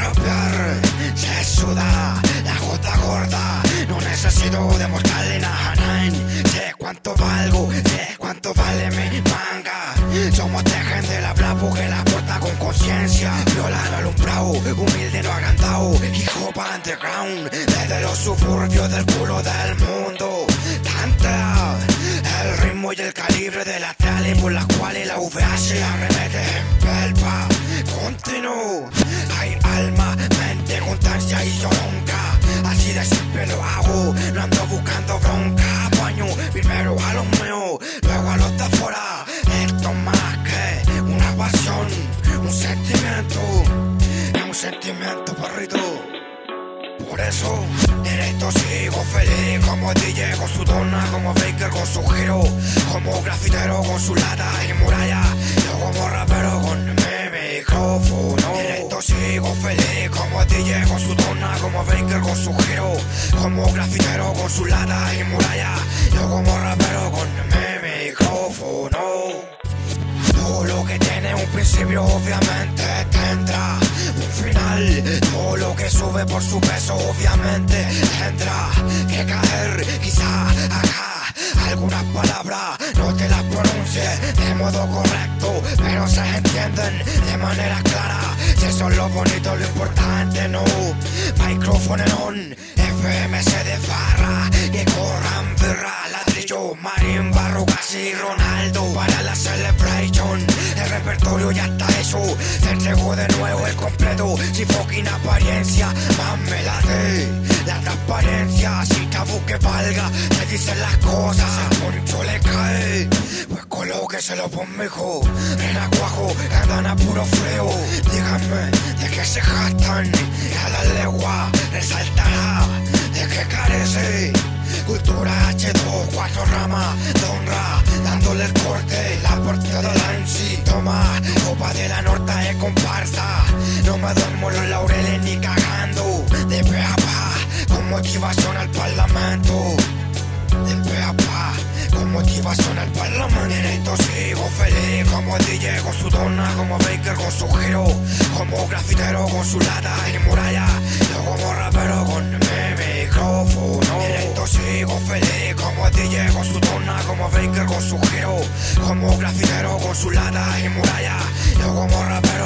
rapear se suda la gota gorda. No necesito demostrarle nada. Sé cuánto valgo, sé cuánto vale mi manga. Somos de gente la bravo que la porta con conciencia. Violado alumbrado, humilde no agrandado. Hijo para underground, desde los suburbios del culo del mundo. Tanta el ritmo y el calibre de las tales por las cuales la VH arremete en pelpa. Hay alma, mente, constancia y sonca. Así de simple lo hago, no ando buscando bronca. Baño primero a los míos, luego a los de afuera. Esto más que una pasión, un sentimiento. Es un sentimiento, perrito. Por eso, en esto sigo feliz Como DJ con su dona, como Baker con su giro Como grafitero con su lata y muralla micrófono En esto sigo feliz Como DJ con su dona, como Baker con su giro Como grafitero con su lata y muralla Yo como rapero con mi micrófono todo lo que tiene un principio obviamente tendrá un final. Todo lo que sube por su peso obviamente tendrá que caer. Quizá acá algunas palabras no de modo correcto, pero se entienden de manera clara. Si eso es lo bonito, lo importante no. Micrófono en on, FMC de farra, que corran birra, ladrillo, marimba, Rugasi, Ronaldo para la celebration. El repertorio ya está hecho, se entregó de nuevo el completo, sin fucking apariencia, más me la dé. La transparencia, si tabú que valga, te dicen las cosas, el poncho le cae. Pues colóqueselo conmigo, en aguajo, andan a puro frío. Díganme de qué se jactan, a la legua resaltará de qué carece. Cultura H2, cuatro ramas de honra, dándole el corte, la partida de la MC. Toma, copa de la norte es comparsa. No me duermo los laureles ni cagando. De pe a pa, con motivación al parlamento. Como DJ con su dona, como Baker con su giro, como grafitero con su lata y muralla. Yo como rapero con mi micrófono. En sigo feliz, como DJ con su dona, como Baker con su giro, como grafitero con su lata y muralla. Yo como rapero.